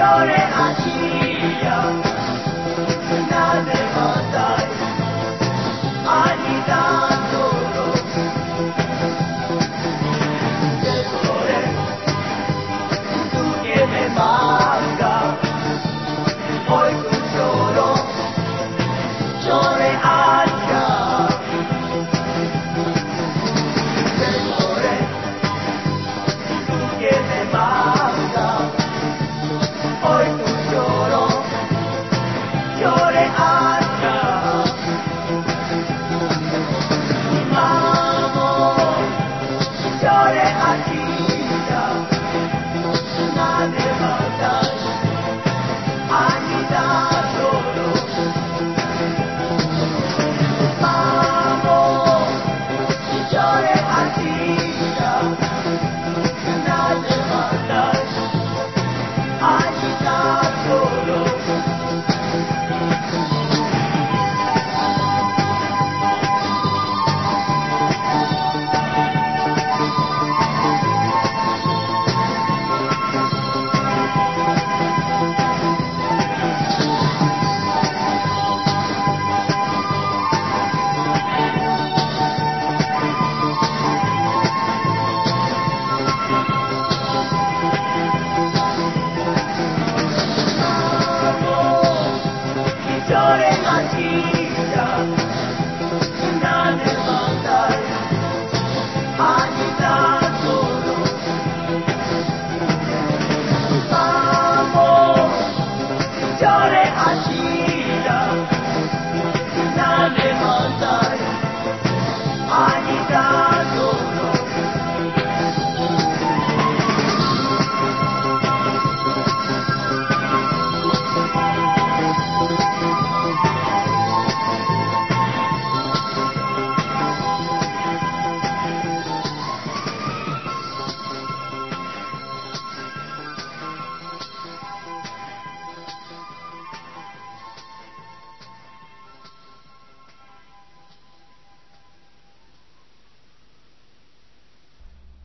Nadie れ待ち